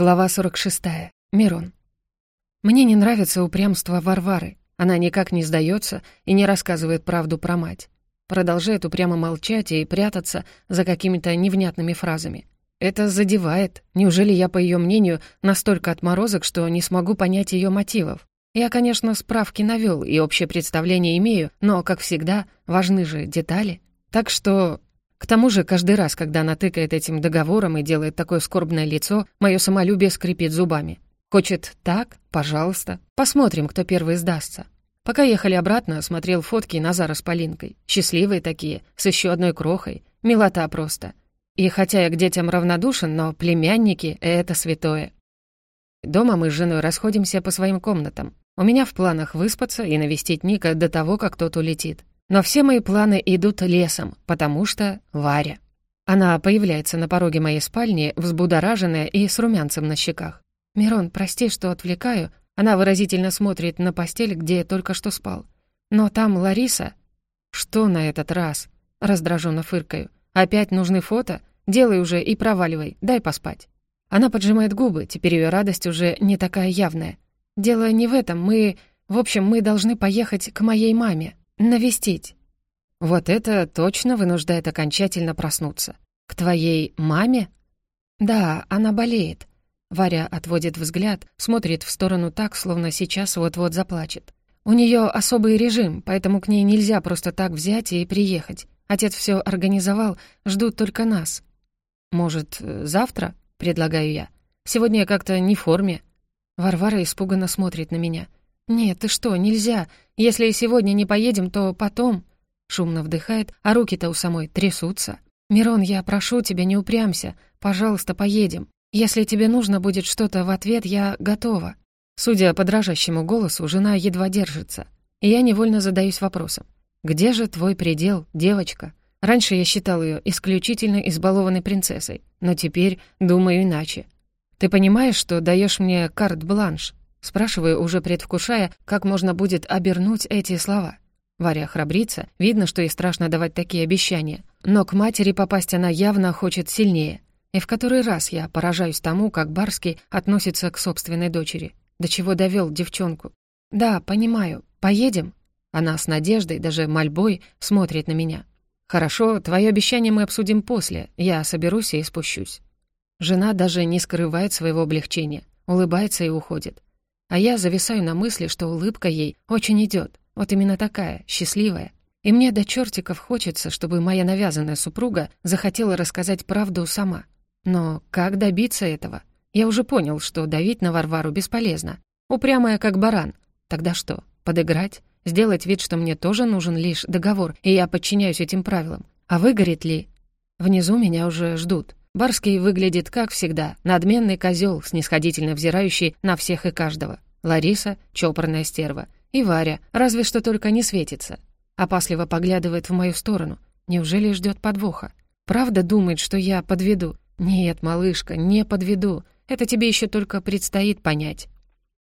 Глава 46. Мирон. Мне не нравится упрямство Варвары. Она никак не сдается и не рассказывает правду про мать. Продолжает упрямо молчать и прятаться за какими-то невнятными фразами. Это задевает. Неужели я, по ее мнению, настолько отморозок, что не смогу понять ее мотивов? Я, конечно, справки навел и общее представление имею, но, как всегда, важны же детали. Так что к тому же, каждый раз, когда она тыкает этим договором и делает такое скорбное лицо, мое самолюбие скрипит зубами. Хочет так? Пожалуйста. Посмотрим, кто первый сдастся. Пока ехали обратно, смотрел фотки Назара с Полинкой. Счастливые такие, с еще одной крохой. Милота просто. И хотя я к детям равнодушен, но племянники — это святое. Дома мы с женой расходимся по своим комнатам. У меня в планах выспаться и навестить Ника до того, как тот улетит. Но все мои планы идут лесом, потому что Варя. Она появляется на пороге моей спальни, взбудораженная и с румянцем на щеках. «Мирон, прости, что отвлекаю». Она выразительно смотрит на постель, где я только что спал. «Но там Лариса...» «Что на этот раз?» Раздраженно фыркаю. «Опять нужны фото? Делай уже и проваливай, дай поспать». Она поджимает губы, теперь ее радость уже не такая явная. «Дело не в этом, мы... В общем, мы должны поехать к моей маме». Навестить. Вот это точно вынуждает окончательно проснуться. К твоей маме? Да, она болеет. Варя отводит взгляд, смотрит в сторону так, словно сейчас вот-вот заплачет. У нее особый режим, поэтому к ней нельзя просто так взять и приехать. Отец все организовал, ждут только нас. Может, завтра? Предлагаю я. Сегодня я как-то не в форме. Варвара испуганно смотрит на меня — «Нет, ты что, нельзя. Если сегодня не поедем, то потом...» Шумно вдыхает, а руки-то у самой трясутся. «Мирон, я прошу тебя, не упрямся. Пожалуйста, поедем. Если тебе нужно будет что-то в ответ, я готова». Судя по дрожащему голосу, жена едва держится. И я невольно задаюсь вопросом. «Где же твой предел, девочка?» Раньше я считал ее исключительно избалованной принцессой, но теперь думаю иначе. Ты понимаешь, что даешь мне карт-бланш? Спрашиваю, уже предвкушая, как можно будет обернуть эти слова. Варя храбрится, видно, что ей страшно давать такие обещания. Но к матери попасть она явно хочет сильнее. И в который раз я поражаюсь тому, как Барский относится к собственной дочери. До чего довел девчонку. «Да, понимаю. Поедем?» Она с надеждой, даже мольбой, смотрит на меня. «Хорошо, твое обещание мы обсудим после. Я соберусь и спущусь». Жена даже не скрывает своего облегчения, улыбается и уходит. А я зависаю на мысли, что улыбка ей очень идет. Вот именно такая, счастливая. И мне до чертиков хочется, чтобы моя навязанная супруга захотела рассказать правду сама. Но как добиться этого? Я уже понял, что давить на Варвару бесполезно. Упрямая, как баран. Тогда что, подыграть? Сделать вид, что мне тоже нужен лишь договор, и я подчиняюсь этим правилам. А выгорит ли? Внизу меня уже ждут. Барский выглядит, как всегда, надменный козел, снисходительно взирающий на всех и каждого. Лариса — чопорная стерва. И Варя, разве что только не светится. Опасливо поглядывает в мою сторону. Неужели ждет подвоха? Правда думает, что я подведу? Нет, малышка, не подведу. Это тебе еще только предстоит понять.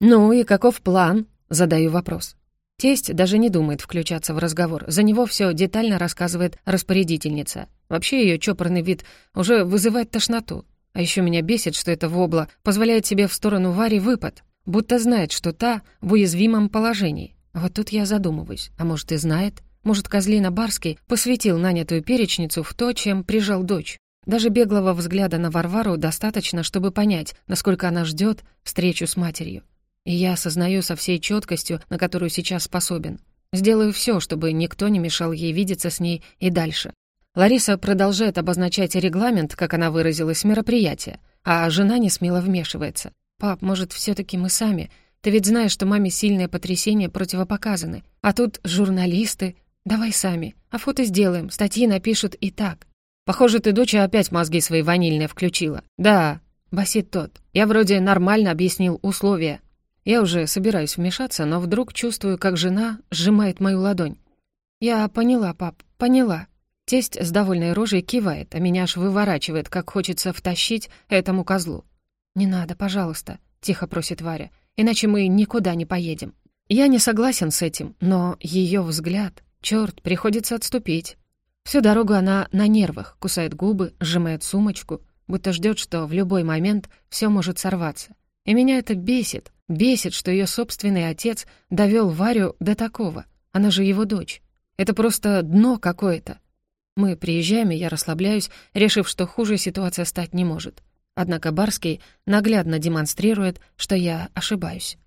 «Ну и каков план?» — задаю вопрос. Тесть даже не думает включаться в разговор. За него все детально рассказывает распорядительница. Вообще ее чопорный вид уже вызывает тошноту. А еще меня бесит, что эта вобла позволяет себе в сторону Вари выпад, будто знает, что та в уязвимом положении. Вот тут я задумываюсь. А может, и знает? Может, Козлина Барский посвятил нанятую перечницу в то, чем прижал дочь? Даже беглого взгляда на Варвару достаточно, чтобы понять, насколько она ждет встречу с матерью. И я осознаю со всей четкостью, на которую сейчас способен. Сделаю все, чтобы никто не мешал ей видеться с ней и дальше. Лариса продолжает обозначать регламент, как она выразилась, мероприятия, а жена не смело вмешивается. «Пап, может, все таки мы сами? Ты ведь знаешь, что маме сильные потрясения противопоказаны. А тут журналисты. Давай сами. А фото сделаем, статьи напишут и так». «Похоже, ты дочь опять мозги свои ванильные включила». «Да», — басит тот. «Я вроде нормально объяснил условия». Я уже собираюсь вмешаться, но вдруг чувствую, как жена сжимает мою ладонь. «Я поняла, пап, поняла». Тесть с довольной рожей кивает, а меня аж выворачивает, как хочется втащить этому козлу. «Не надо, пожалуйста», — тихо просит Варя, «иначе мы никуда не поедем». Я не согласен с этим, но ее взгляд... Черт, приходится отступить. Всю дорогу она на нервах, кусает губы, сжимает сумочку. будто ждет, что в любой момент все может сорваться. И меня это бесит. Бесит, что ее собственный отец довел Варю до такого. Она же его дочь. Это просто дно какое-то. Мы приезжаем, и я расслабляюсь, решив, что хуже ситуация стать не может. Однако Барский наглядно демонстрирует, что я ошибаюсь.